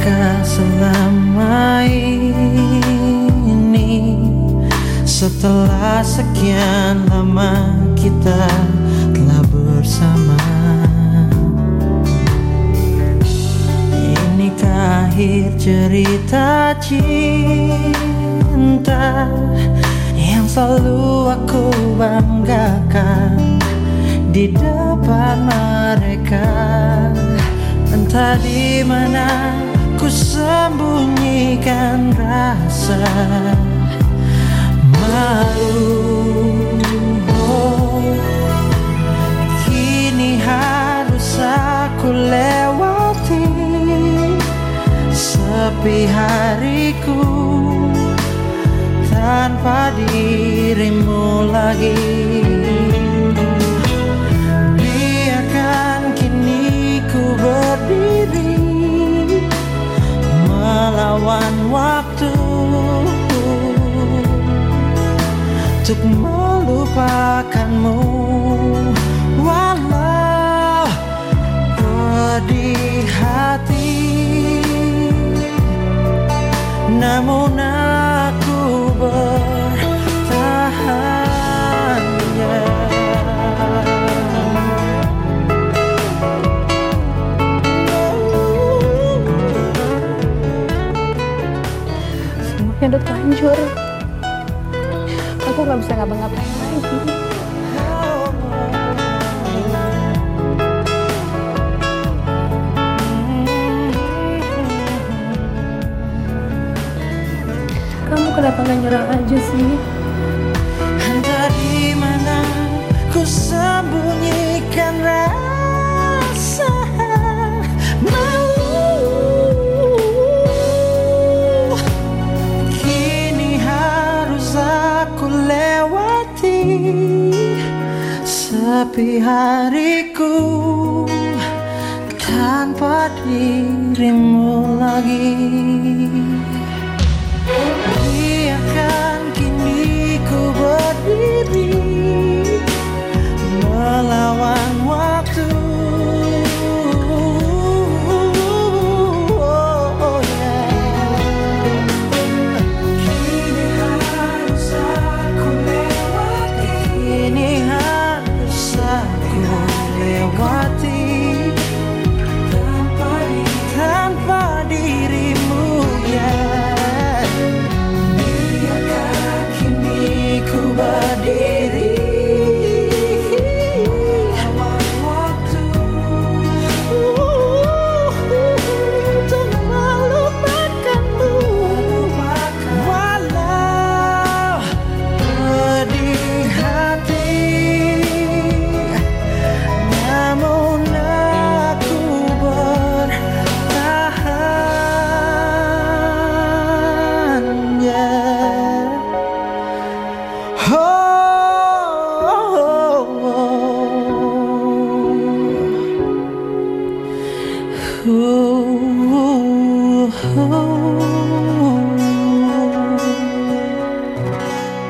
Benarkah selama ini. Setelah sekian lama kita telah bersama. Inikah akhir cerita cinta Yang selalu aku banggakan Di depan mereka? Entah di mana sembunyikan rasa malu. Kini harus aku lewati Sepi hariku Tanpa dirimu lagi waktu Untuk melupakanmu. Walau pedih hati Namun aku semuanya udah terlanjur. Aku nggak bisa ngapa-ngapain lagi. Kamu kenapa nggak nyerah aja sih? Entah di mana Sepi hariku tanpa dirimu lagi. Biarkan kini ku berdiri oh.